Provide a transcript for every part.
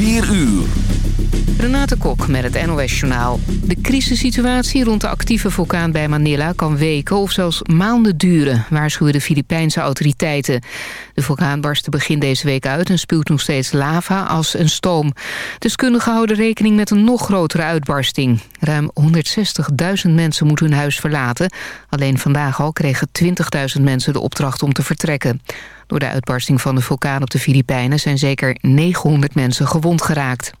4 uur. Renate met het NOS Journaal. De crisissituatie rond de actieve vulkaan bij Manila kan weken of zelfs maanden duren, waarschuwen de Filipijnse autoriteiten. De vulkaan barstte begin deze week uit en spuwt nog steeds lava, as en stoom. Deskundigen houden rekening met een nog grotere uitbarsting. Ruim 160.000 mensen moeten hun huis verlaten. Alleen vandaag al kregen 20.000 mensen de opdracht om te vertrekken. Door de uitbarsting van de vulkaan op de Filipijnen zijn zeker 900 mensen gewond geraakt.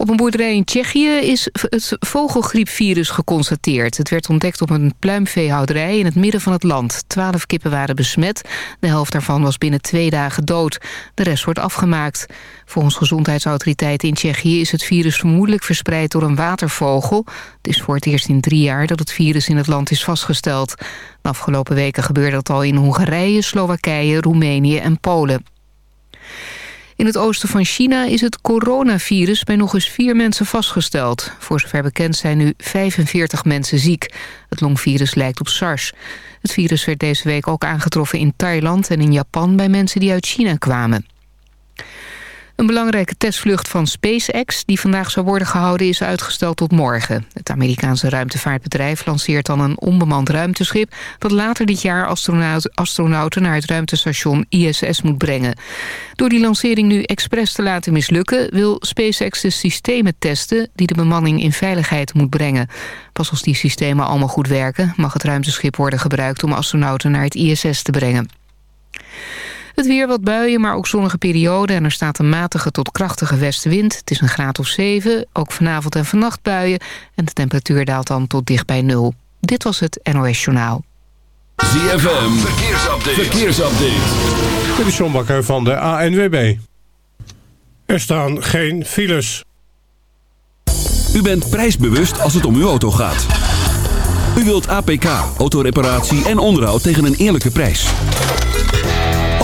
Op een boerderij in Tsjechië is het vogelgriepvirus geconstateerd. Het werd ontdekt op een pluimveehouderij in het midden van het land. Twaalf kippen waren besmet. De helft daarvan was binnen twee dagen dood. De rest wordt afgemaakt. Volgens gezondheidsautoriteiten in Tsjechië is het virus vermoedelijk verspreid door een watervogel. Het is voor het eerst in drie jaar dat het virus in het land is vastgesteld. De afgelopen weken gebeurde dat al in Hongarije, Slowakije, Roemenië en Polen. In het oosten van China is het coronavirus bij nog eens vier mensen vastgesteld. Voor zover bekend zijn nu 45 mensen ziek. Het longvirus lijkt op SARS. Het virus werd deze week ook aangetroffen in Thailand en in Japan bij mensen die uit China kwamen. Een belangrijke testvlucht van SpaceX die vandaag zou worden gehouden is uitgesteld tot morgen. Het Amerikaanse ruimtevaartbedrijf lanceert dan een onbemand ruimteschip... dat later dit jaar astronauten naar het ruimtestation ISS moet brengen. Door die lancering nu expres te laten mislukken... wil SpaceX de systemen testen die de bemanning in veiligheid moet brengen. Pas als die systemen allemaal goed werken... mag het ruimteschip worden gebruikt om astronauten naar het ISS te brengen. Het weer wat buien, maar ook zonnige perioden. En er staat een matige tot krachtige westenwind. Het is een graad of 7, ook vanavond en vannacht buien. En de temperatuur daalt dan tot dicht bij nul. Dit was het NOS Journaal. ZFM, verkeersupdate. verkeersupdate. Dit is John Bakker van de ANWB. Er staan geen files. U bent prijsbewust als het om uw auto gaat. U wilt APK, autoreparatie en onderhoud tegen een eerlijke prijs.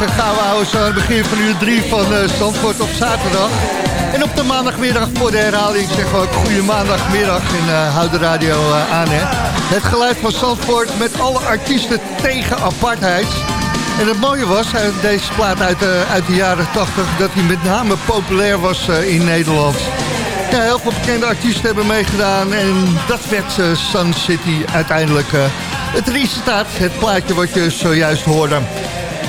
Een geweldige gouden oude zo aan het begin van uur 3 van uh, op zaterdag. En op de maandagmiddag voor de herhaling we ook goede maandagmiddag en uh, houd de radio uh, aan. Hè. Het geluid van Zandvoort met alle artiesten tegen apartheid. En het mooie was, deze plaat uit, uit de jaren 80, dat hij met name populair was in Nederland. Ja, heel veel bekende artiesten hebben meegedaan en dat werd Sun City uiteindelijk het resultaat, het plaatje wat je zojuist hoorde.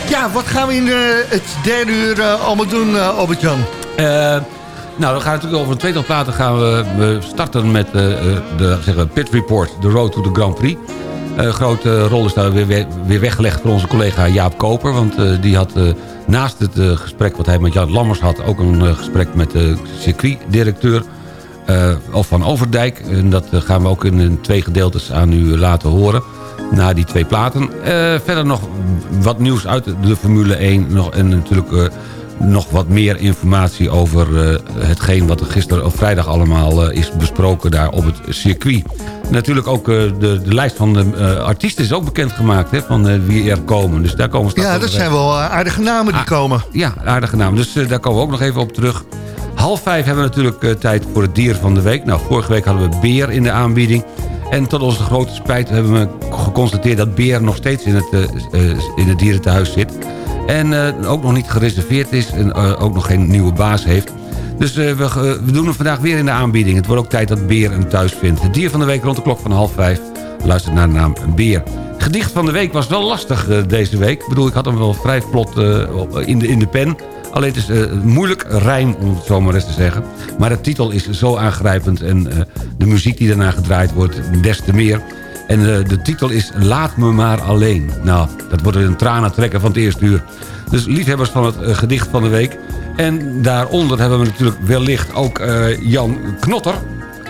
Ja, wat gaan we in uh, het derde uur uh, allemaal doen, uh, Albert-Jan? nou, we gaan natuurlijk over een tweetal platen gaan we, starten met de zeggen, Pit Report, The Road to the Grand Prix. Een grote rol is daar weer, weer weggelegd voor onze collega Jaap Koper. Want die had naast het gesprek wat hij met Jan Lammers had... ook een gesprek met de circuitdirecteur of van Overdijk. En dat gaan we ook in twee gedeeltes aan u laten horen na die twee platen. Uh, verder nog wat nieuws uit de Formule 1. Nog, en natuurlijk uh, nog wat meer informatie over uh, hetgeen wat er gisteren of vrijdag allemaal is besproken daar op het circuit. Natuurlijk ook de, de, lijst van de artiesten is ook bekendgemaakt hè, van wie er komen. Dus daar komen ja, dat zijn wel aardige namen die ah, komen. Ja, aardige namen. Dus daar komen we ook nog even op terug. Half vijf hebben we natuurlijk tijd voor het dier van de week. Nou, vorige week hadden we beer in de aanbieding. En tot onze grote spijt hebben we geconstateerd dat Beer nog steeds in het, uh, in het dierentehuis zit. En uh, ook nog niet gereserveerd is en ook nog geen nieuwe baas heeft. Dus we, we, doen hem vandaag weer in de aanbieding. Het wordt ook tijd dat Beer hem thuis vindt. Het dier van de week rond de klok van half vijf. Luistert naar de naam Beer. Gedicht van de week was wel lastig deze week. Ik bedoel, ik had hem wel vrij vlot in, de, in de pen. Alleen het is uh, moeilijk rijm, om het zo maar eens te zeggen. Maar de titel is zo aangrijpend en uh, de muziek die daarna gedraaid wordt des te meer. En uh, de titel is Laat me maar alleen. Nou, dat wordt een tranen trekken van het eerste uur. Dus liefhebbers van het gedicht van de week. En daaronder hebben we natuurlijk wellicht ook Jan Knotter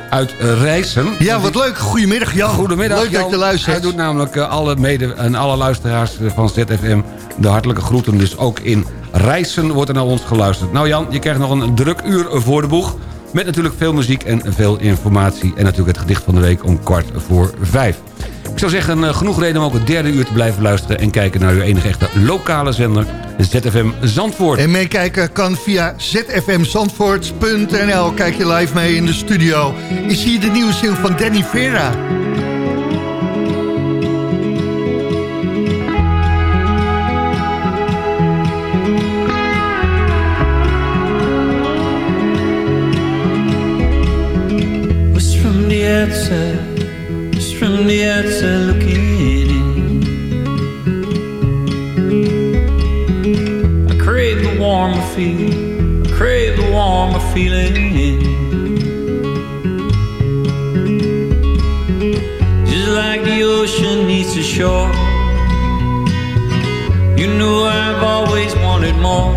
uit Rijssen. Ja, wat leuk. Goedemiddag Jan. Goedemiddag Leuk dat je luistert. Hij doet namelijk alle mede en alle luisteraars van ZFM de hartelijke groeten. Dus ook in Reizen wordt er naar ons geluisterd. Nou Jan, je krijgt nog een druk uur voor de boeg. Met natuurlijk veel muziek en veel informatie. En natuurlijk het gedicht van de week om kwart voor vijf. Ik zou zeggen, eh, genoeg reden om ook het derde uur te blijven luisteren... en kijken naar uw enige echte lokale zender, ZFM Zandvoort. En meekijken kan via zfmzandvoort.nl. Kijk je live mee in de studio. Is hier de nieuwe zin van Danny Vera. Outside, just from the outside looking in. I crave the warmer feeling, I crave the warmer feeling. Just like the ocean needs the shore. You know I've always wanted more,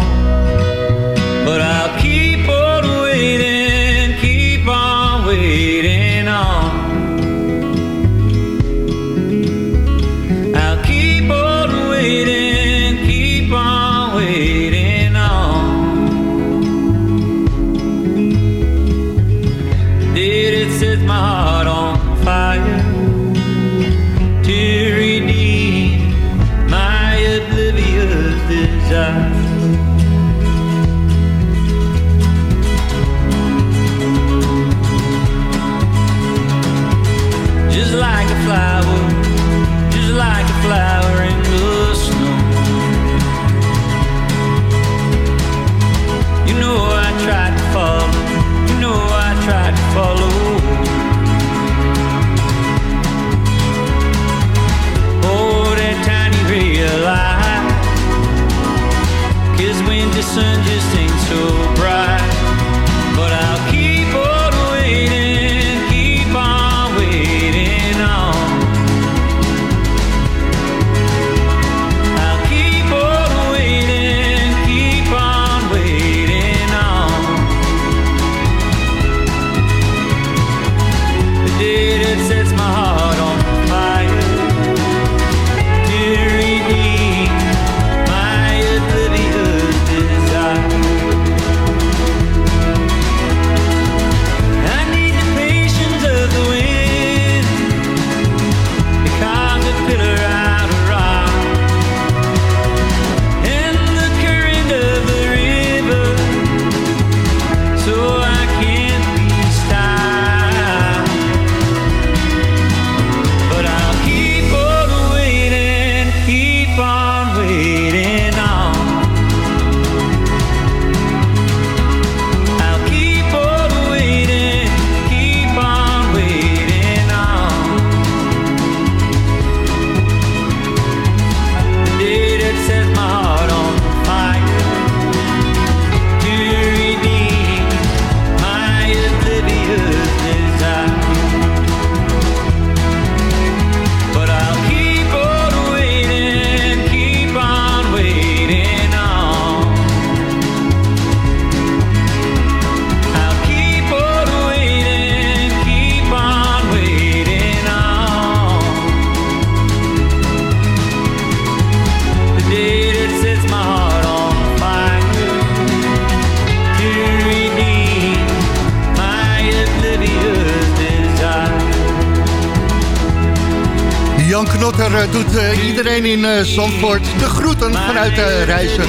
in eh, Zandvoort de groeten vanuit uh, Reizen.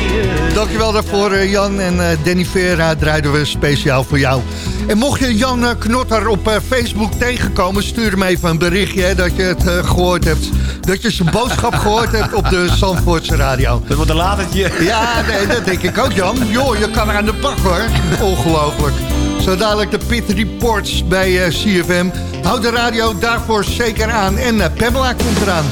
Dankjewel daarvoor eh, Jan en eh, Danny Vera draaiden we speciaal voor jou. En mocht je Jan eh, Knotter op eh, Facebook tegenkomen... stuur hem even een berichtje hè, dat je het eh, gehoord hebt. Dat je zijn boodschap gehoord hebt op de Zandvoortse radio. Dat wordt een latertje. Ja, nee, dat denk ik ook Jan. Joh, je kan er aan de bak hoor. Ongelooflijk. Zo dadelijk de Pit Reports bij eh, CFM. Houd de radio daarvoor zeker aan. En eh, Pamela komt eraan.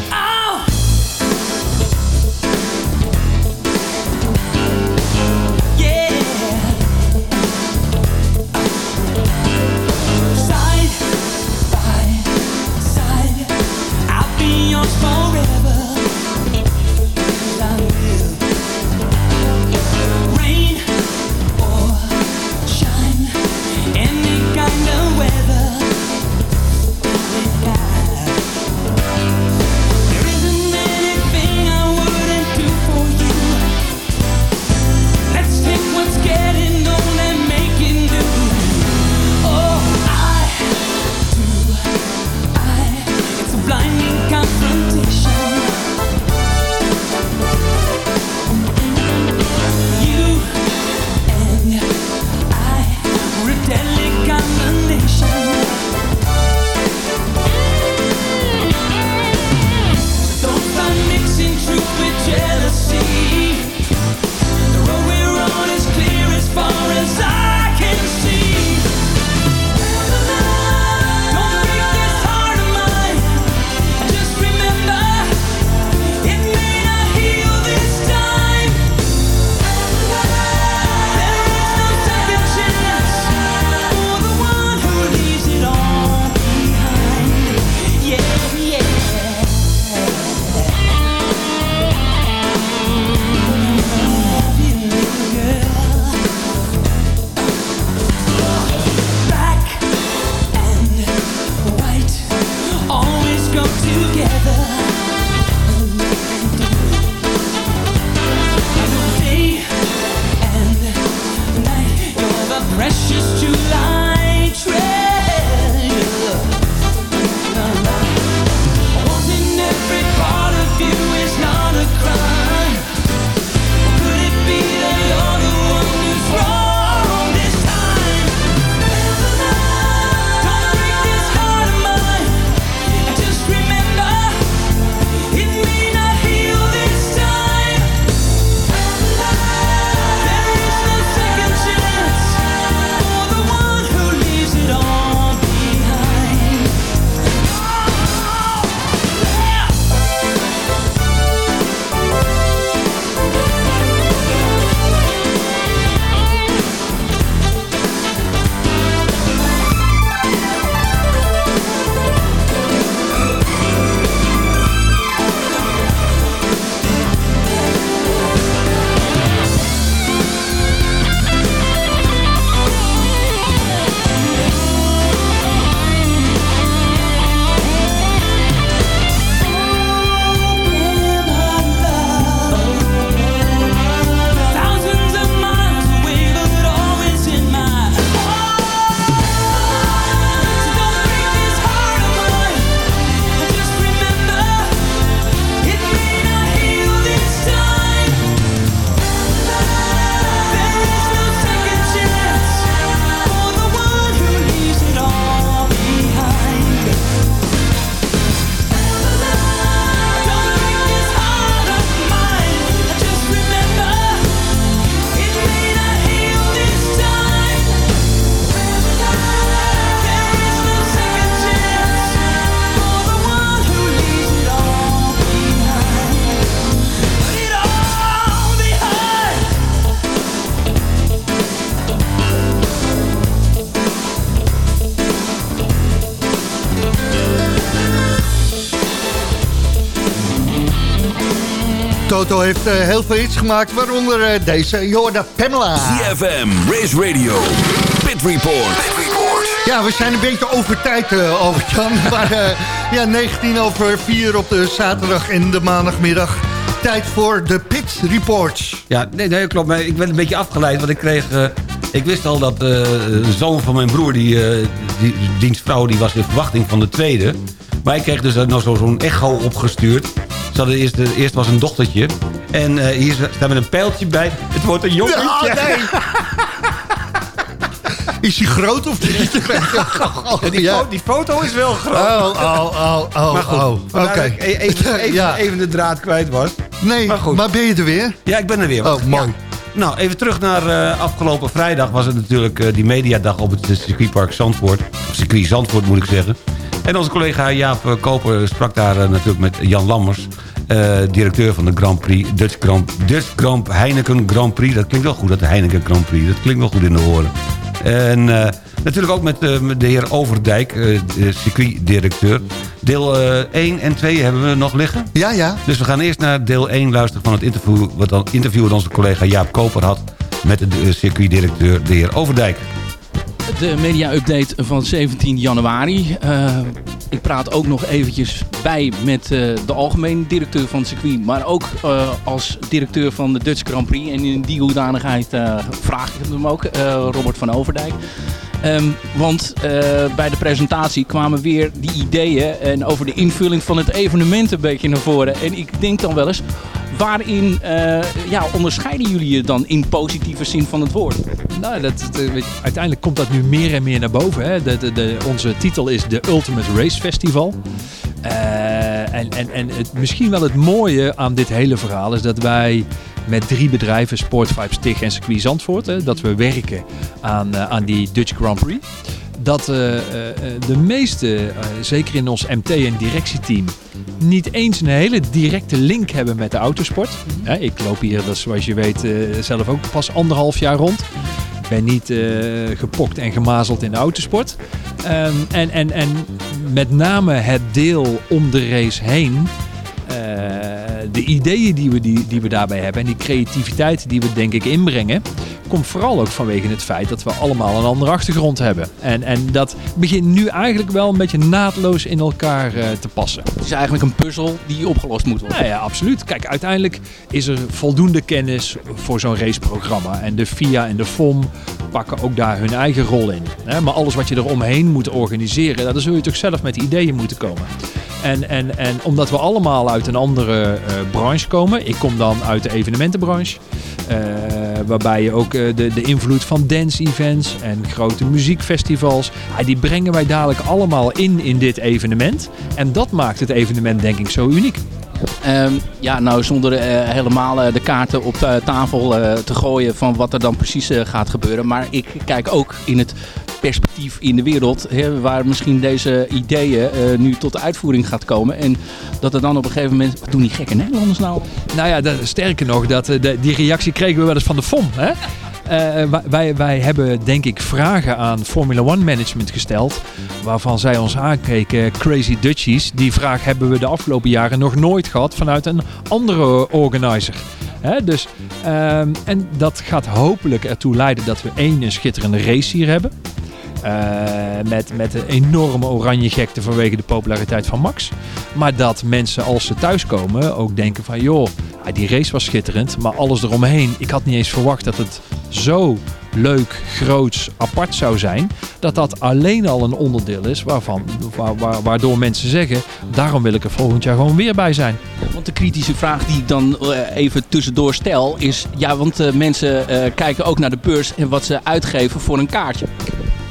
Toto heeft eh, heel veel hits gemaakt, waaronder eh, deze Jorda Pamela. CFM, Race Radio, Pit Report. Ja, we zijn een beetje over tijd, uh, Albert-Jan. Maar ja, 19 over 4 op de zaterdag en de maandagmiddag. Tijd voor de Pit Reports. Ja, nee, nee, klopt. Maar ik ben een beetje afgeleid, want ik kreeg... ik wist al dat de zoon van mijn broer, die, die dienstvrouw, die was in verwachting van de tweede. Maar Maar ik kreeg dus nog zo- zo'n echo opgestuurd. Hadden eerst, eerst was een dochtertje. En eh, hier staat met een pijltje bij. Het wordt een jongetje. Nee. Is hij groot of niet? Ja, die, foto is wel groot. Oh, oh, oh, oh, maar goed, oh. Oké. e- even, even, Ja. even de draad kwijt was. Nee, Maar ben je er weer? Ja, ik ben er weer. Oh, mooi. Ja. Nou, even terug naar eh, afgelopen vrijdag was het natuurlijk eh, die mediadag op het circuitpark Zandvoort. Of circuit Zandvoort moet ik zeggen. En onze collega Jaap Koper sprak daar eh, natuurlijk met Jan Lammers. eh, directeur van de Grand Prix, Dutch Grand, Dutch Grand Heineken Grand Prix. Dat klinkt wel goed, dat Heineken Grand Prix. Dat klinkt wel goed in de oren. En eh, natuurlijk ook met, de heer Overdijk, de circuitdirecteur. Deel eh 1 en 2 hebben we nog liggen. Ja, ja. Dus we gaan eerst naar deel 1 luisteren van het interview... wat dan interview onze collega Jaap Koper had... met de circuitdirecteur, de heer Overdijk. De media-update van 17 januari. Eh, ik praat ook nog eventjes bij met eh, de algemeen directeur van circuit. Maar ook eh, als directeur van de Dutch Grand Prix. En in die hoedanigheid vraag ik hem ook, Robert van Overdijk. Ehm, want bij de presentatie kwamen weer die ideeën en over de invulling van het evenement een beetje naar voren. En ik denk dan wel eens, waarin eh, ja, onderscheiden jullie je dan in positieve zin van het woord? Nou, dat, je, uiteindelijk komt dat nu meer en meer naar boven. Hè. De, de, de, onze titel is de Ultimate Race Festival. Eh, en en, en misschien wel het mooie aan dit hele verhaal is dat wij met drie bedrijven, Sportvibes, TIG en Circuit Zandvoort, hè, dat we werken aan, eh, aan die Dutch Grand Prix. Dat eh, eh, de meeste, eh, zeker in ons MT en directieteam, niet eens een hele directe link hebben met de autosport. Hè, ik loop hier, dat zoals je weet, zelf ook pas anderhalf jaar rond. Ik ben niet gepokt en gemazeld in de autosport. Ehm, en, en, en met name het deel om de race heen. De ideeën die we, die, die we daarbij hebben en die creativiteit die we denk ik inbrengen, komt vooral ook vanwege het feit dat we allemaal een andere achtergrond hebben. En, en dat begint nu eigenlijk wel een beetje naadloos in elkaar eh, te passen. Het is eigenlijk een puzzel die opgelost moet worden. Nou ja, absoluut. Kijk, uiteindelijk is er voldoende kennis voor zo'n raceprogramma. En de FIA en de FOM pakken ook daar hun eigen rol in. Maar alles wat je er omheen moet organiseren, daar zul je toch zelf met ideeën moeten komen. En, en, en omdat we allemaal uit een andere eh, branche komen. Ik kom dan uit de evenementenbranche. eh, waarbij je ook eh, de, de invloed van dance events en grote muziekfestivals. ja, die brengen wij dadelijk allemaal in in dit evenement. En dat maakt het evenement denk ik zo uniek. Ehm, ja, nou zonder eh, helemaal eh, de kaarten op eh, tafel te gooien van wat er dan precies gaat gebeuren. Maar ik kijk ook in het perspectief in de wereld hè, waar misschien deze ideeën nu tot uitvoering gaat komen. En dat er dan op een gegeven moment, wat doen die gekke Nederlanders nou? Nou ja, sterker nog, dat, die reactie kregen we wel eens van de FOM. Hè? Eh, wij- wij, hebben denk ik vragen aan Formula One management gesteld. Waarvan zij ons aankeken, Crazy Dutchies. Die vraag hebben we de afgelopen jaren nog nooit gehad vanuit een andere organizer. Dus, ehm, en dat gaat hopelijk ertoe leiden dat we één, een schitterende race hier hebben. Eh, met, met een enorme oranje gekte vanwege de populariteit van Max. Maar dat mensen als ze thuiskomen ook denken van... joh, die race was schitterend, maar alles eromheen... ik had niet eens verwacht dat het zo leuk, groots, apart zou zijn... dat dat alleen al een onderdeel is waarvan, wa- wa- waardoor mensen zeggen... daarom wil ik er volgend jaar gewoon weer bij zijn. Want de kritische vraag die ik dan eh, even tussendoor stel is... Ja, want eh, mensen kijken ook naar de beurs en wat ze uitgeven voor een kaartje.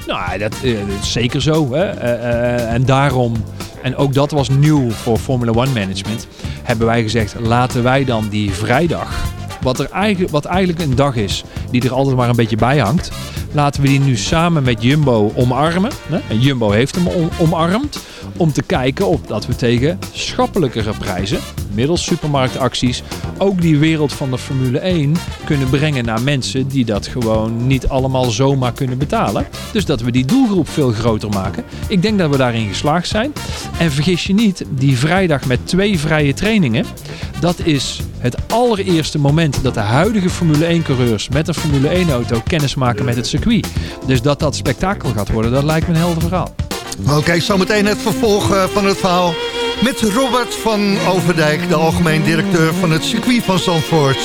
Nou, dat, eh, dat is zeker zo. Hè? Eh, eh, en daarom, en ook dat was nieuw voor Formula One Management, hebben wij gezegd: laten wij dan die vrijdag, wat, er eigenlijk, wat eigenlijk een dag is die er altijd maar een beetje bij hangt, laten we die nu samen met Jumbo omarmen. En Jumbo heeft hem om- omarmd. Om te kijken of dat we tegen schappelijkere prijzen, middels supermarktacties, ook die wereld van de Formule 1 kunnen brengen naar mensen die dat gewoon niet allemaal zomaar kunnen betalen. Dus dat we die doelgroep veel groter maken. Ik denk dat we daarin geslaagd zijn. En vergis je niet, die vrijdag met twee vrije trainingen, dat is het allereerste moment dat de huidige Formule 1-coureurs met een Formule 1-auto kennis maken met het Dus dat dat spektakel gaat worden, dat lijkt me een helder verhaal. Oké, zometeen het vervolg eh, van het verhaal met Robert van Overdijk, de algemeen directeur van het circuit van Zandvoort.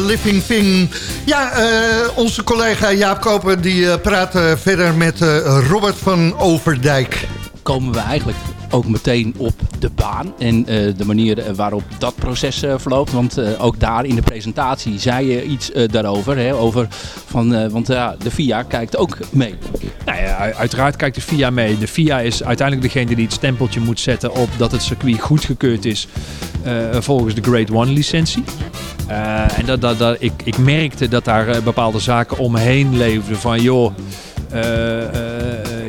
Living Thing. Ja, eh, onze collega Jaap Koper die eh, praat eh, verder met eh, Robert van Overdijk. komen we eigenlijk ook meteen op de baan en eh, de manier waarop dat proces eh, verloopt. Want eh, ook daar in de presentatie zei je iets eh, daarover. Hè, over van, eh, want ja, de FIA kijkt ook mee. Nou ja, uiteraard kijkt de FIA mee. De FIA is uiteindelijk degene die het stempeltje moet zetten op dat het circuit goedgekeurd is eh, volgens de Grade 1 licentie. Eh, en dat, dat, ik, ik merkte dat daar eh, bepaalde zaken omheen leefden van joh, eh,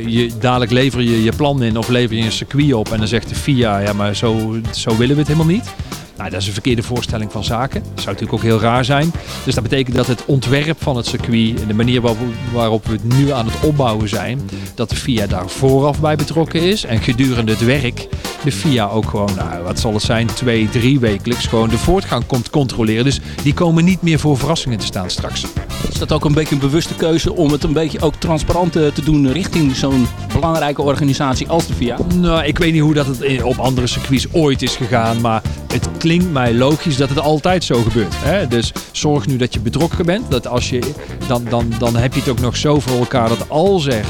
je, dadelijk lever je je plan in of lever je een circuit op en dan zegt de FIA ja maar zo, zo willen we het helemaal niet. Nou, dat is een verkeerde voorstelling van zaken. Dat zou natuurlijk ook heel raar zijn. Dus dat betekent dat het ontwerp van het circuit en de manier waarop, waarop we het nu aan het opbouwen zijn, dat de FIA daar vooraf bij betrokken is. En gedurende het werk de FIA ook gewoon, nou, wat zal het zijn, twee, drie wekelijks gewoon de voortgang komt controleren. Dus die komen niet meer voor verrassingen te staan straks. Is dat ook een beetje een bewuste keuze om het een beetje ook transparant eh, te doen richting zo'n belangrijke organisatie als de FIA? Nou, ik weet niet hoe dat het op andere circuits ooit is gegaan, maar het klinkt mij logisch dat het altijd zo gebeurt. Hè? Dus zorg nu dat je betrokken bent. Dat als je, dan, dan, dan heb je het ook nog zo voor elkaar dat als er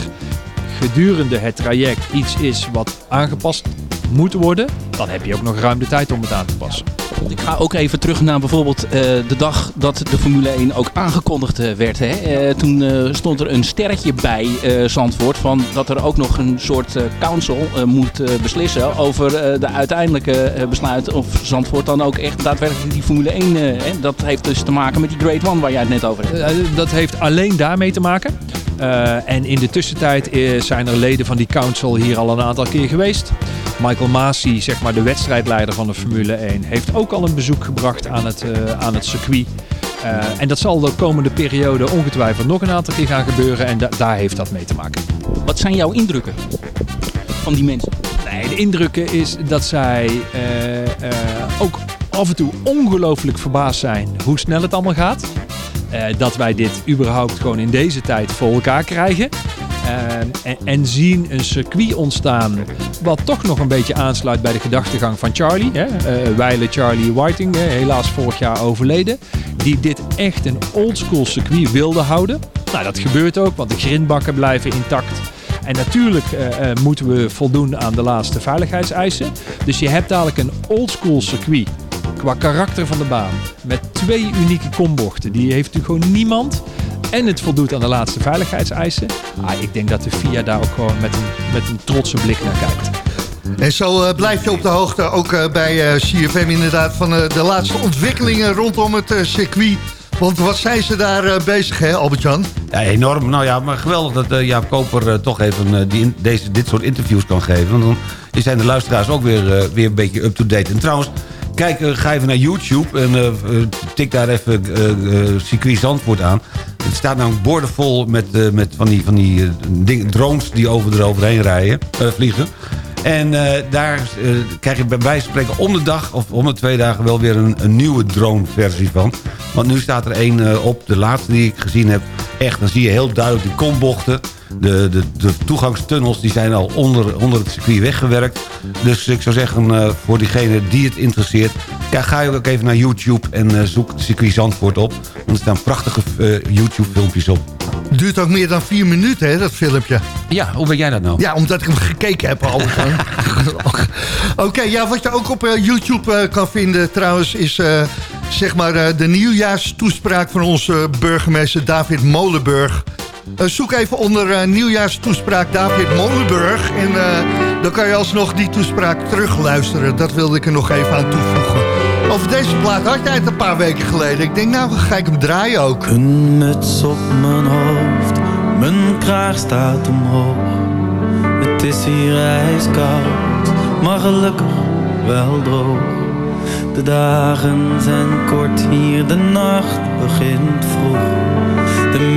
gedurende het traject iets is wat aangepast moet worden, dan heb je ook nog ruim de tijd om het aan te passen. Ik ga ook even terug naar bijvoorbeeld eh, de dag dat de Formule 1 ook aangekondigd eh, werd. Hè? Eh, toen stond er een sterretje bij Zandvoort van dat er ook nog een soort council moet beslissen over de uiteindelijke besluit of Zandvoort dan ook echt daadwerkelijk die Formule 1... eh, hè? Dat heeft dus te maken met die Grade 1 waar jij het net over hebt. Dat heeft alleen daarmee te maken. Eh, en in de tussentijd eh, zijn er leden van die council hier al een aantal keer geweest. Michael Masi, zeg maar de wedstrijdleider van de Formule 1, heeft ook al een bezoek gebracht aan het, eh, aan het circuit. En dat zal de komende periode ongetwijfeld nog een aantal keer gaan gebeuren. En da- daar heeft dat mee te maken. Wat zijn jouw indrukken van die mensen? Nee, de indrukken is dat zij ook af en toe ongelooflijk verbaasd zijn hoe snel het allemaal gaat. Eh, dat wij dit überhaupt gewoon in deze tijd voor elkaar krijgen. Eh, en, en zien een circuit ontstaan wat toch nog een beetje aansluit bij de gedachtegang van Charlie. Hè? Eh, wijle Charlie Whiting, helaas vorig jaar overleden. Die dit echt een oldschool circuit wilde houden. Nou, dat gebeurt ook, want de grindbakken blijven intact. En natuurlijk moeten we voldoen aan de laatste veiligheidseisen. Dus je hebt dadelijk een oldschool circuit qua karakter van de baan. Met twee unieke kombochten. Die heeft natuurlijk gewoon niemand. En het voldoet aan de laatste veiligheidseisen. Ah, ik denk dat de FIA daar ook gewoon met een, met een trotse blik naar kijkt. En zo eh, blijf je op de hoogte, ook eh, bij eh, CFM inderdaad, van eh, de laatste ontwikkelingen rondom het circuit Want wat zijn ze daar bezig, hè, Albert-Jan? Ja, enorm. Nou ja, maar geweldig dat Jaap Koper toch even die in- deze, dit soort interviews kan geven. Want dan zijn de luisteraars ook weer, weer een beetje up-to-date. En trouwens, kijk, eh, ga even naar YouTube en eh, eh, tik daar even circuit Zandvoort aan. Het staat namelijk boordevol met, met van die, van die drones die over eroverheen rijden, vliegen. En daar krijg je bij wijze van spreken om de dag of om de twee dagen wel weer een, een nieuwe drone-versie van. Want nu staat er één op, de laatste die ik gezien heb. Echt, dan zie je heel duidelijk die kombochten. De, de, de toegangstunnels die zijn al onder, onder het circuit weggewerkt. Dus ik zou zeggen, eh, voor diegene die het interesseert... Ja, ga je ook even naar YouTube en eh, zoek circuit Zandvoort op. Want er staan prachtige eh, YouTube-filmpjes op. Duurt ook meer dan vier minuten, hè, dat filmpje. Ja, hoe weet jij dat nou? Ja, omdat ik hem gekeken heb, Albert-Jan. Oké, ja, wat je ook op YouTube kan vinden trouwens... is zeg maar de nieuwjaarstoespraak van onze burgemeester David Molenburg. Eh, zoek even onder eh, nieuwjaarstoespraak David Molenburg... en eh, dan kan je alsnog die toespraak terugluisteren. Dat wilde ik er nog even aan toevoegen. Over deze plaat had jij het een paar weken geleden. Ik denk, nou, ga ik hem draaien ook. Een muts op mijn hoofd, mijn kraag staat omhoog. Het is hier ijskoud, maar gelukkig wel droog. De dagen zijn kort hier, de nacht begint vroeg.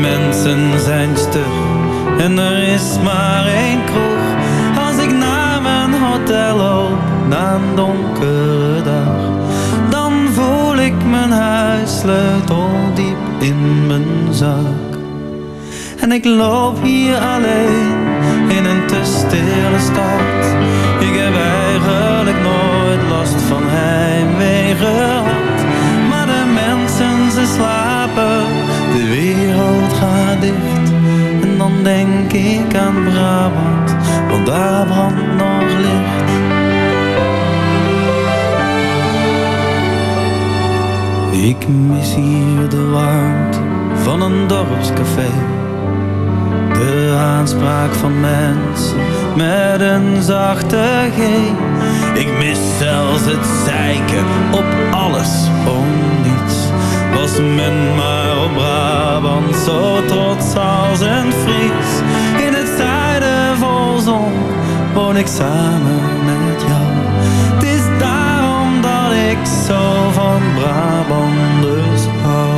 Mensen zijn stug en er is maar één kroeg. Als ik naar mijn hotel loop, na een donkere dag dan voel ik mijn huissleutel diep in mijn zak. En ik loop hier alleen in een te stille stad. Ik heb eigenlijk nooit last van heimwee gehad. Maar de mensen ze slapen, de wereld gaat dicht. En dan denk ik aan Brabant, want daar brandt nog licht. Ik mis hier de warmte van een dorpscafé. De aanspraak van mensen met een zachte G. Ik mis zelfs het zeiken op alles om niets. Was men maar op Brabant zo trots als een Fries. In het zuiden vol zon woon ik samen met jou. Het is daarom dat ik zo van Brabanders hou.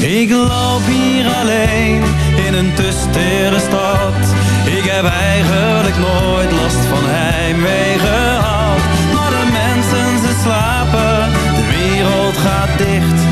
Ik loop hier alleen in een te stad. Ik heb eigenlijk nooit last van heimwee mensen ze slapen, de wereld gaat dicht.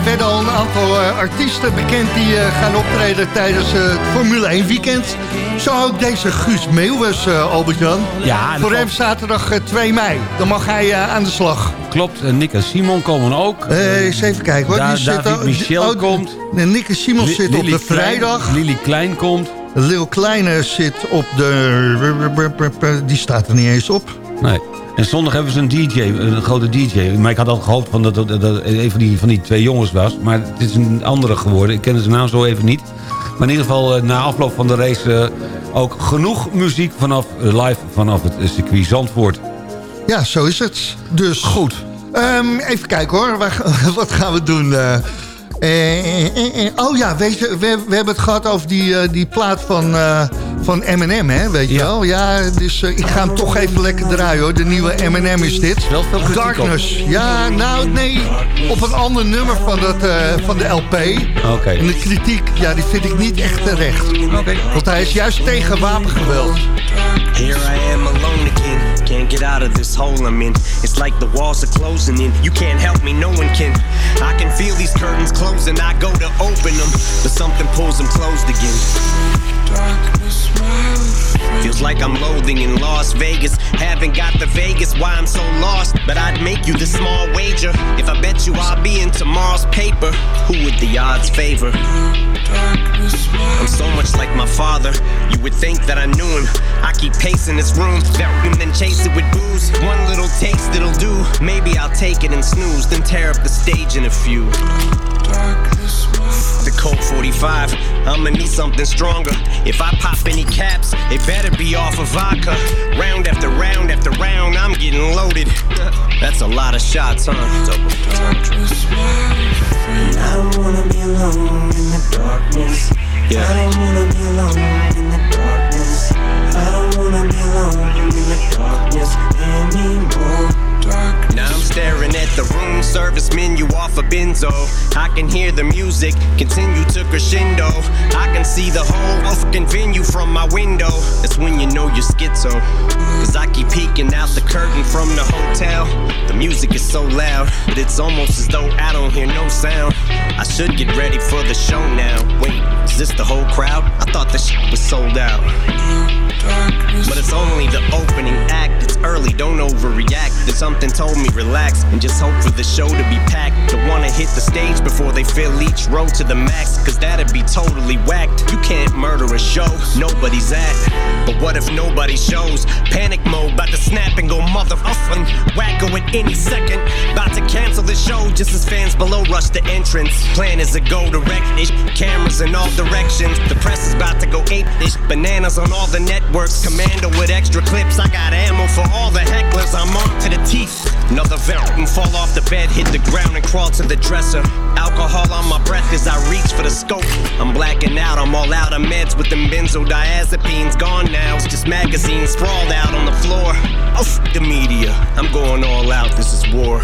Werden al een aantal eh, artiesten bekend die eh, gaan optreden tijdens eh, het Formule 1 weekend. Zo ook deze Guus Meeuwers, eh, Albert-Jan. Ja, Voor hem zaterdag eh, 2 mei. Dan mag hij eh, aan de slag. Klopt, Nick en Simon komen ook. Eh, eens even kijken hoor. Da- zit David Michel oh, komt. Nick en Simon zit op de vrijdag. Lily Klein komt. Lil Kleine zit op de... Die staat er niet eens op. Nee. En zondag hebben ze een DJ, een grote DJ. Maar ik had al gehoopt van dat, dat, een van die, van die twee jongens was. Maar het is een andere geworden. Ik ken zijn naam zo even niet. Maar in ieder geval eh, na afloop van de race eh, ook genoeg muziek vanaf, eh, live vanaf het circuit Zandvoort. Ja, zo is het. Dus... Goed. Ehm, even kijken hoor. Wat gaan we doen? eh? Eh, eh, eh, eh. oh ja, weet je, we, we hebben het gehad over die, die plaat van, van Eminem, hè, weet je wel? Ja, dus eh, ik ga hem toch even lekker draaien, hoor. De nieuwe Eminem is dit. Wel veel Darkness. Ja, nou, nee. Op een ander nummer van, dat, eh, van de LP. Oké. En de kritiek, ja, die vind ik niet echt terecht. Oké. Want hij is juist tegen wapengeweld. Here I am alone again. Can't get out of this hole I'm in. It's like the walls are closing in. You can't help me, no one can. I can feel these curtains closing. I go to open them, but something pulls them closed again. Feels like I'm loathing in Las Vegas. Haven't got the Vegas, why I'm so lost. But I'd make you this small wager. If I bet you I'll be in tomorrow's paper, who would the odds favor? I'm so much like my father. You would think that I knew him. I keep pacing this room, room, then chase it with booze. One little taste it'll do. Maybe I'll take it and snooze, then tear up the stage in a few. The Colt 45, I'ma need something stronger. If I pop any caps, it better be off of vodka. Round after round after round, I'm getting loaded. That's a lot of shots, huh? I don't wanna be alone in the darkness. Yeah. I don't wanna be alone in the darkness. I don't wanna be alone in the darkness anymore. Now I'm staring at the room service menu off a benzo. I can hear the music continue to crescendo. I can see the whole fucking venue from my window. That's when you know you're schizo. Cause I keep peeking out the curtain from the hotel. The music is so loud, but it's almost as though I don't hear no sound. I should get ready for the show now. Wait, is this the whole crowd? I thought the shit was sold out. But it's only the opening act. It's early, don't overreact. Then something told me relax and just hope for the show to be packed. Don't wanna hit the stage before they fill each row to the max, cause that'd be totally whacked. You can't murder a show nobody's at. But what if nobody shows? Panic mode, about to snap and go motherfucking wacko at any second. About to cancel the show just as fans below rush the entrance. Plan is to go direct ish, cameras in all directions. The press is about to go ape ish, bananas on all the networks. Commando with extra clips, I got ammo for all the hecklers. I'm on to the teeth. Another and fall off the bed, hit the ground and crawl to the dresser. Alcohol on my breath as I reach for the scope. I'm blacking out, I'm all out of meds with them benzodiazepines gone now. It's just magazines sprawled out on the floor. Oh, f- the media, I'm going all out, this is war.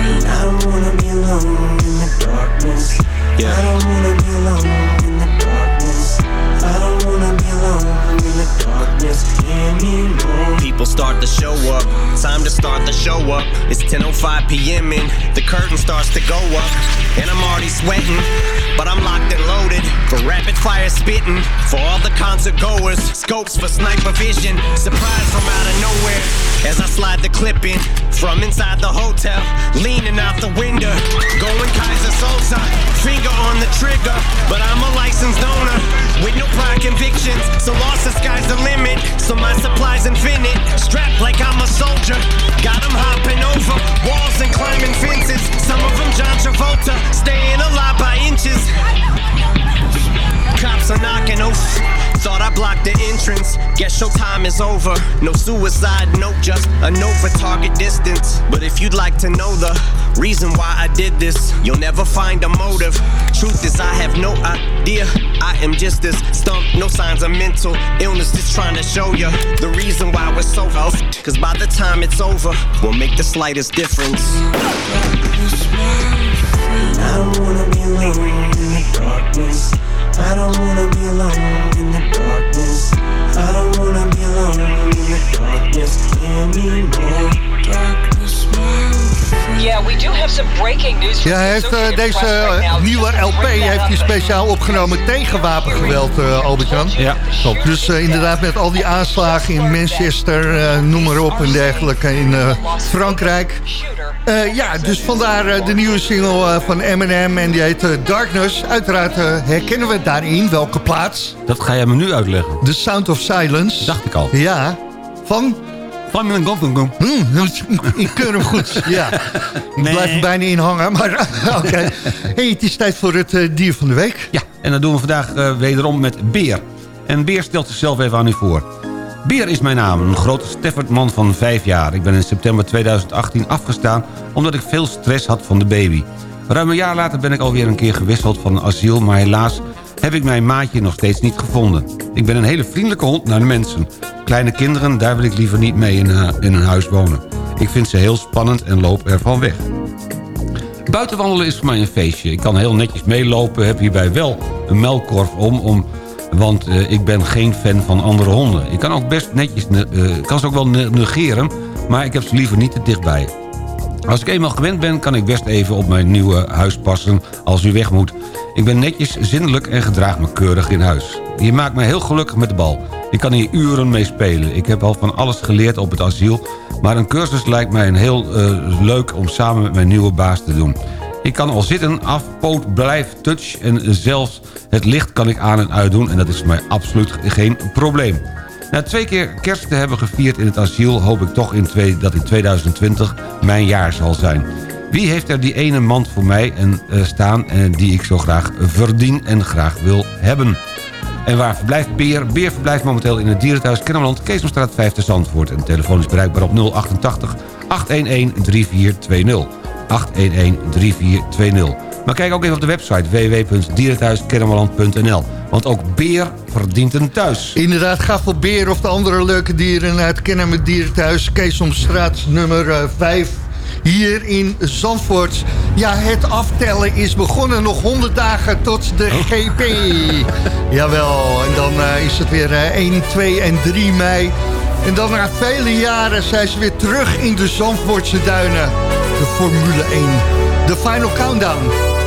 And I don't wanna be alone in the darkness. Yeah. I don't wanna be alone People start to show up. Time to start the show up. It's 10:05 p.m. and the curtain starts to go up, and I'm already sweating, but I'm locked and loaded for rapid fire spitting for all the concert goers. Scopes for sniper vision. Surprise from out of nowhere as I slide the clip in from inside the hotel, leaning out the window, going Kaiser Sosa, finger on the trigger, but I'm a licensed owner with no prior convictions, so lost the sky's the limit. So my supply's infinite, strapped like I'm a soldier. Got 'em hopping over walls and climbing fences. Some of them John Travolta, staying alive by inches. Cops are knocking, oh. Thought I blocked the entrance. Guess your showtime is over. No suicide note, just a note for target distance. But if you'd like to know the reason why I did this, you'll never find a motive. Truth is, I have no idea. I am just as stumped, no signs of mental illness. Just trying to show you the reason why we're so off. Cause by the time it's over, we'll make the slightest difference. I don't wanna be alone in the darkness. I don't wanna be alone in the darkness. I don't wanna be alone in the darkness anymore. Darkness, Yeah, we do have some breaking news. Ja, hij heeft eh, deze eh, nieuwe LP heeft hij speciaal opgenomen tegen wapengeweld, eh Albert-Jan. Ja, klopt. Dus inderdaad met al die aanslagen in Manchester, eh, noem maar op, en dergelijke in eh, Frankrijk. Eh, ja, dus vandaar eh, de nieuwe single eh, van Eminem en die heet Darkness. Uiteraard herkennen we daarin welke plaats. Dat ga jij me nu uitleggen. The Sound of Silence. Dacht ik al. Ja, van... Van een gong Hmm, ik keur hem goed, ja. Ik Nee. blijf er bijna in hangen, maar oké. Hey, het is tijd voor het dier van de week. Ja, en dat doen we vandaag wederom met Beer. En Beer stelt zichzelf even aan u voor. Beer is mijn naam, een grote Staffordman van vijf jaar. Ik ben in september 2018 afgestaan omdat ik veel stress had van de baby. Ruim een jaar later ben ik alweer een keer gewisseld van asiel... maar helaas heb ik mijn maatje nog steeds niet gevonden. Ik ben een hele vriendelijke hond naar de mensen. Kleine kinderen, daar wil ik liever niet mee in, hu- in een huis wonen. Ik vind ze heel spannend en loop ervan weg. Buitenwandelen is voor mij een feestje. Ik kan heel netjes meelopen, heb hierbij wel een melkkorf om... om want eh, ik ben geen fan van andere honden. Ik kan ook best netjes, ne- eh, kan ze ook wel ne- negeren... maar ik heb ze liever niet te dichtbij. Als ik eenmaal gewend ben, kan ik best even op mijn nieuwe huis passen als u weg moet. Ik ben netjes, zindelijk en gedraag me keurig in huis. Je maakt me heel gelukkig met de bal. Ik kan hier uren mee spelen. Ik heb al van alles geleerd op het asiel... maar een cursus lijkt mij een heel eh, leuk om samen met mijn nieuwe baas te doen. Ik kan al zitten, af, poot, blijf, touch en zelfs het licht kan ik aan en uitdoen... en dat is voor mij absoluut geen probleem. Na twee keer kerst te hebben gevierd in het asiel... hoop ik toch in twee, dat in 2020 mijn jaar zal zijn. Wie heeft er die ene mand voor mij en, eh, staan... en die ik zo graag verdien en graag wil hebben? En waar verblijft Beer? Beer verblijft momenteel in het dierenthuis Kennemerland... Keesomstraat 5 te Zandvoort. En de telefoon is bereikbaar op 088 811 3420. 811 3420. Maar kijk ook even op de website www.dierenthuiskennemerland.nl. Want ook Beer verdient een thuis. Inderdaad, ga voor Beer of de andere leuke dieren naar het Kennen Dierenthuis. Keesomstraat nummer eh, 5 hier in Zandvoort. Ja, het aftellen is begonnen. Nog 100 dagen tot de GP. Jawel, en dan eh, is het weer eh, 1, 2 en 3 mei. En dan na vele jaren zijn ze weer terug in de Zandvoortse duinen. De Formule 1. De Final Countdown.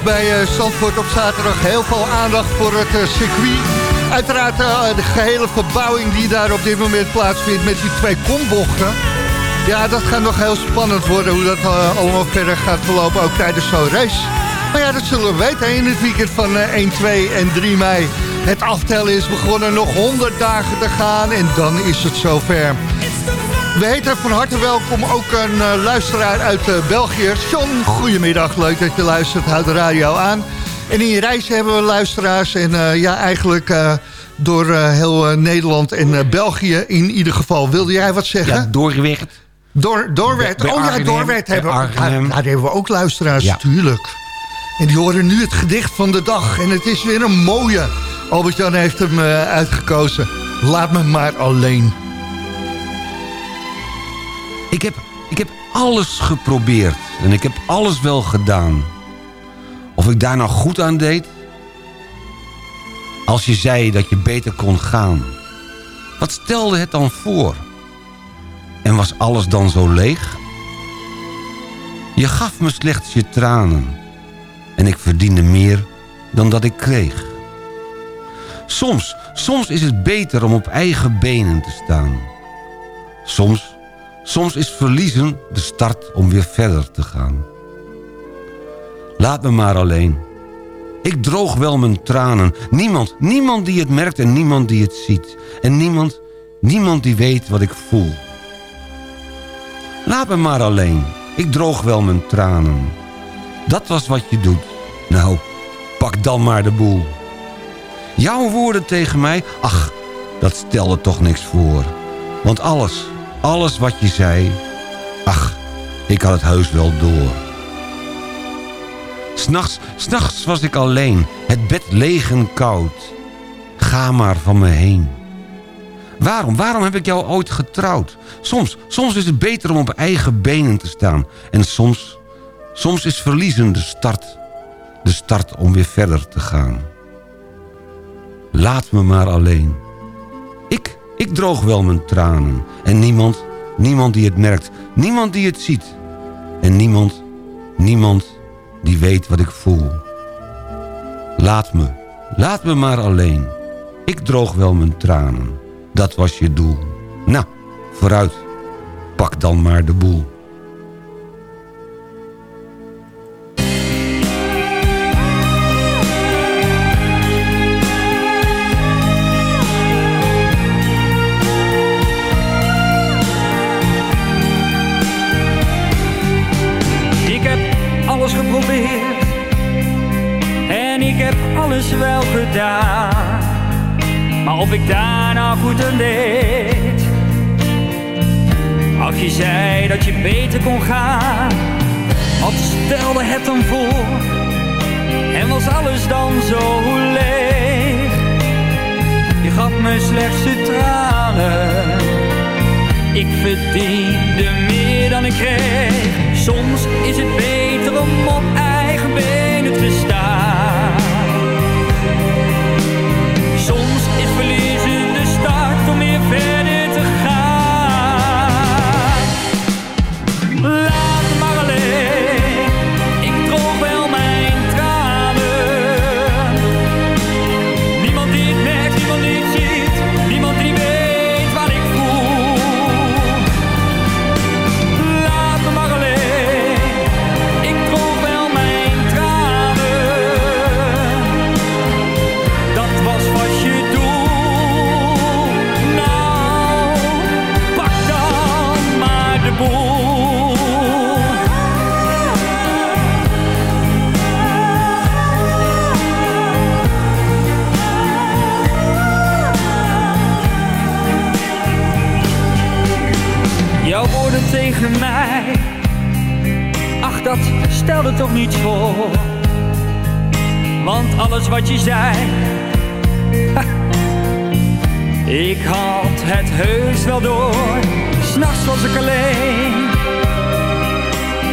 Bij uh, Zandvoort op zaterdag heel veel aandacht voor het uh, circuit. Uiteraard uh, de gehele verbouwing die daar op dit moment plaatsvindt met die twee kombochten. Ja, dat gaat nog heel spannend worden hoe dat allemaal verder gaat verlopen, ook tijdens zo'n race. Maar ja, dat zullen we weten in het weekend van 1, 2 en 3 mei. Het aftellen is begonnen, nog 100 dagen te gaan en dan is het zover. We heten van harte welkom ook een uh, luisteraar uit uh, België. John, goedemiddag. Leuk dat je luistert. Houd de radio aan. En in je reis hebben we luisteraars. En uh, ja, eigenlijk door heel Nederland en België in ieder geval. Wilde jij wat zeggen? Ja, doorwerd. Door, doorwerd. Oh ja, doorwerd hebben we. Daar, daar hebben we ook luisteraars, ja. natuurlijk. En die horen nu het gedicht van de dag. En het is weer een mooie. Albert-Jan heeft hem uitgekozen. Laat me maar alleen. Ik heb, ik heb alles geprobeerd en ik heb alles wel gedaan. Of ik daar nou goed aan deed? Als je zei dat je beter kon gaan. Wat stelde het dan voor? En was alles dan zo leeg? Je gaf me slechts je tranen. En ik verdiende meer dan dat ik kreeg. Soms, soms is het beter om op eigen benen te staan. Soms Soms is verliezen de start om weer verder te gaan. Laat me maar alleen. Ik droog wel mijn tranen. Niemand, niemand die het merkt en niemand die het ziet. En niemand, niemand die weet wat ik voel. Laat me maar alleen. Ik droog wel mijn tranen. Dat was wat je doet. Nou, pak dan maar de boel. Jouw woorden tegen mij, ach, dat stelde toch niks voor. Want alles, alles wat je zei, ach, ik had het heus wel door. S'nachts, s'nachts was ik alleen, het bed leeg en koud. Ga maar van me heen. Waarom, waarom heb ik jou ooit getrouwd? Soms, soms is het beter om op eigen benen te staan. En soms, soms is verliezen de start. De start om weer verder te gaan. Laat me maar alleen. Ik, ik droog wel mijn tranen. En niemand, niemand die het merkt. Niemand die het ziet. En niemand, niemand die weet wat ik voel. Laat me, laat me maar alleen. Ik droog wel mijn tranen. Dat was je doel. Nou, vooruit. Pak dan maar de boel. Als je zei dat je beter kon gaan. Wat stelde het dan voor? En was alles dan zo leeg? Je gaf me slechts de tranen. Ik verdiende meer dan ik kreeg. Soms is het beter om op eigen benen te staan. Toch niets voor. Want alles wat je zei, ik had het heus wel door. S'nachts was ik alleen,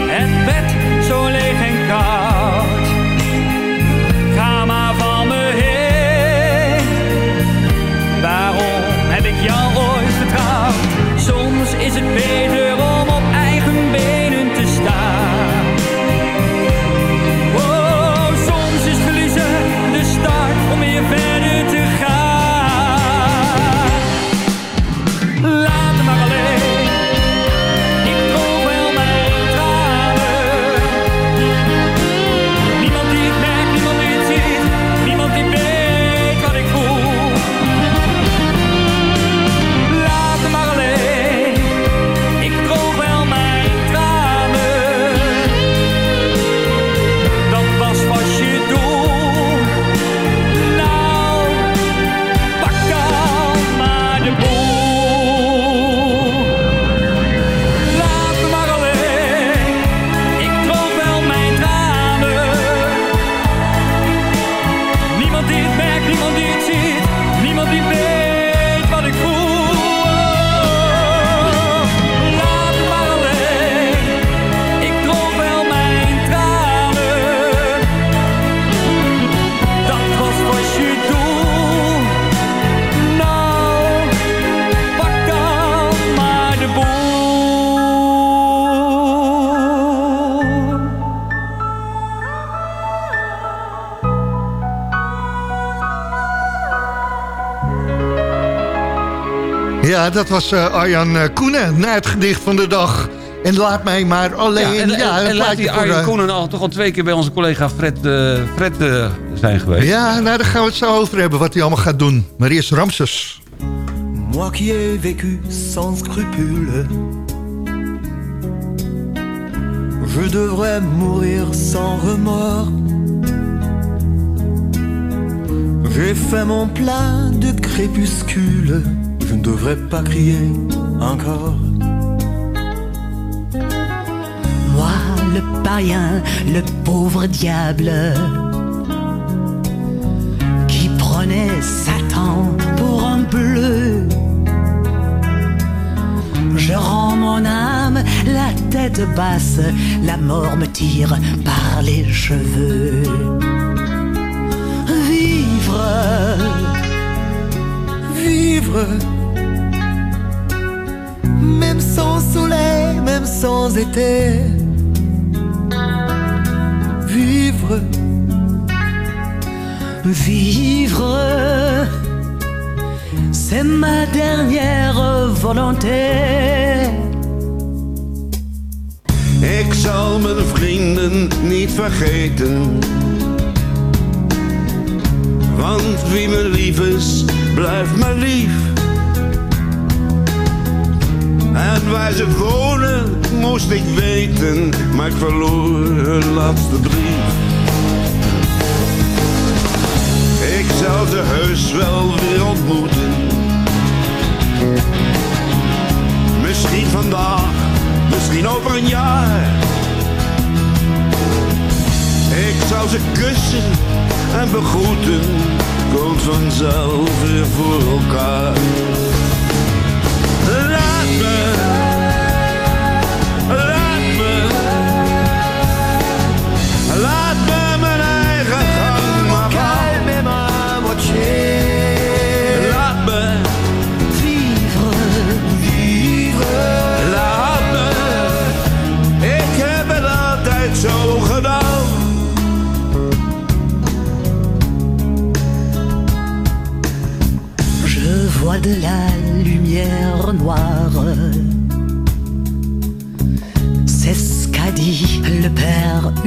het bed zo leeg en koud. Ga maar van me heen, waarom heb ik jou is het beter om Ja, dat was eh, Arjan eh, Koenen na het gedicht van de dag. En laat mij maar alleen... Ja, en, en, een en laat die Arjen eh, Koenen al, toch al twee keer bij onze collega Fred, eh, Fred eh, zijn geweest. Ja, nou, daar gaan we het zo over hebben wat hij allemaal gaat doen. Maar eerst Ramses. Moi qui ai vécu sans scrupule, je devrais mourir sans remords. J'ai fait mon plein de crépuscule, je ne devrais pas crier encore. Moi, le païen, le pauvre diable, qui prenait Satan pour un bleu. Je rends mon âme la tête basse, la mort me tire par les cheveux. Vivre, Vivre, même sans soleil, même sans été. Vivre, vivre, c'est ma dernière volonté. Ik zal mijn vrienden niet vergeten. Want wie me lief is, blijft me lief. En waar ze wonen, moest ik weten, maar ik verloor hun laatste brief. Ik zou ze heus wel weer ontmoeten. Misschien vandaag, misschien over een jaar. Ik zou ze kussen en begroeten, komt vanzelf weer voor elkaar.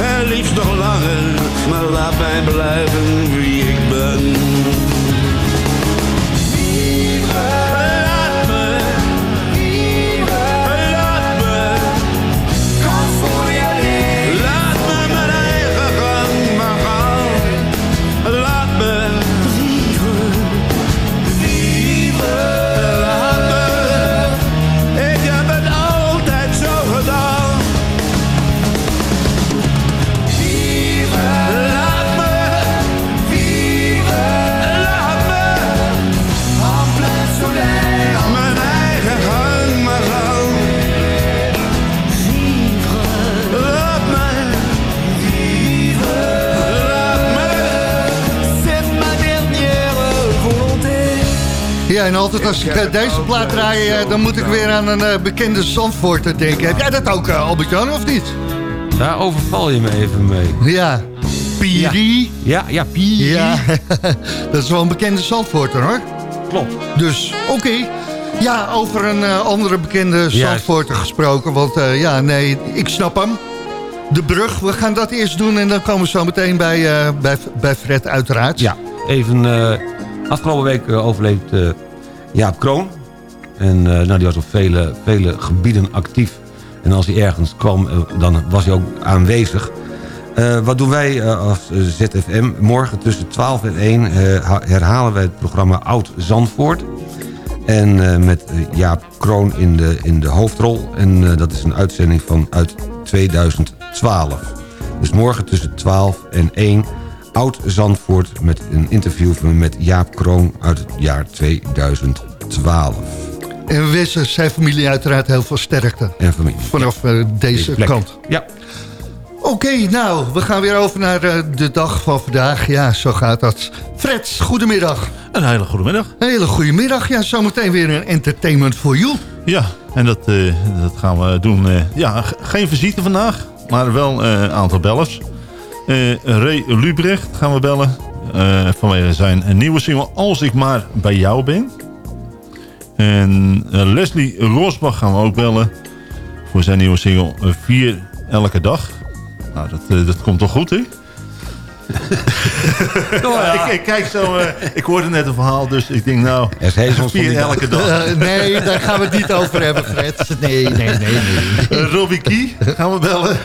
en liefst nog langer, maar laat mij blijven wie ik ben. En altijd als ik eh, deze plaat draai, eh, dan moet ik weer aan een eh, bekende Zandvoorter denken. Heb jij dat ook, Albert-Jan, of niet? Daar overval je me even mee. Ja. Piri. Ja, ja, Piri. Ja, dat is wel een bekende Zandvoorter, hoor. Klopt. Dus, oké. Ja, over een andere bekende Zandvoorter gesproken. Want ja, nee, ik snap hem. De brug, we gaan dat eerst doen en dan komen we zo meteen bij, bij, bij Fred uiteraard. Ja, even afgelopen week overleed eh, Jaap Kroon. En eh, nou, die was op vele, vele gebieden actief. En als hij ergens kwam, eh, dan was hij ook aanwezig. Eh, wat doen wij als ZFM? Morgen tussen 12 en 1 eh, ha- herhalen wij het programma Oud Zandvoort. En met Jaap Kroon in de, in de hoofdrol. En dat is een uitzending van uit 2012. Dus morgen tussen 12 en 1 Oud Zandvoort met een interview met Jaap Kroon uit het jaar 2012. En we wensen zijn familie uiteraard heel veel sterkte. En familie. Vanaf eh, deze plek. kant. Ja. Oké, nou, we gaan weer over naar eh, de dag van vandaag. Ja, zo gaat dat. Fred, goedemiddag. Een hele goede middag. Een hele goede middag. Ja, zometeen weer een entertainment voor you. Ja, en dat, eh, dat gaan we doen. eh, ja, geen visite vandaag, maar wel eh, een aantal bellers. Eh Ray Lubrecht gaan we bellen. eh, vanwege zijn nieuwe single Als ik maar bij jou ben. En eh, Leslie Rosbach gaan we ook bellen. Voor zijn nieuwe single Vier Elke Dag. Nou, dat, dat komt toch goed, hè? Ja, ik, ik kijk zo, ik hoorde net een verhaal, dus ik denk nou, vier elke dag. Nee, daar gaan we het niet over hebben, Fred. Nee, nee, nee, nee. Eh, Robbie Key gaan we bellen.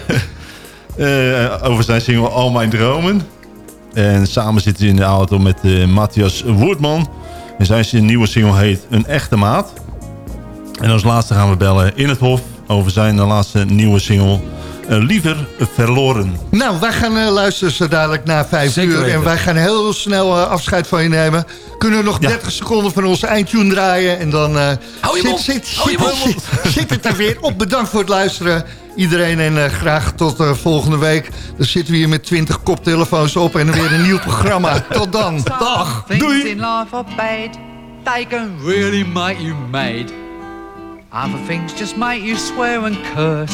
Eh, over zijn single Al Mijn Dromen. En samen zitten ze in de auto met eh, Matthias Woerdman. En zijn nieuwe single heet Een Echte Maat. En als laatste gaan we bellen in het Hof over zijn laatste nieuwe single eh, Liever Verloren. Nou, wij gaan eh, luisteren zo dadelijk na vijf Zeker uur. weten. En wij gaan heel snel eh, afscheid van je nemen. Kunnen we nog 30 seconden van onze eindtune draaien. En dan eh, Hou je zit, mond, zit, hou je zit, mond. zit, zit het er weer op. Bedankt voor het luisteren. Iedereen en eh, graag tot eh, volgende week. Dan zitten we hier met 20 koptelefoons op en weer een nieuw programma. Tot dan. Dag. Things Doei. in life are bad. They can really make you mad. Other things just make you swear and curse.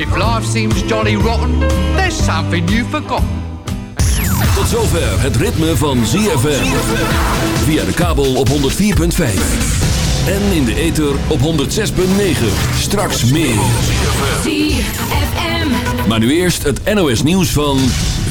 If life seems jolly rotten, there's something you forgot. Tot zover het ritme van ZFM. Via de kabel op 104.5. En in de ether op 106.9. Straks meer. Maar nu eerst het NOS nieuws van...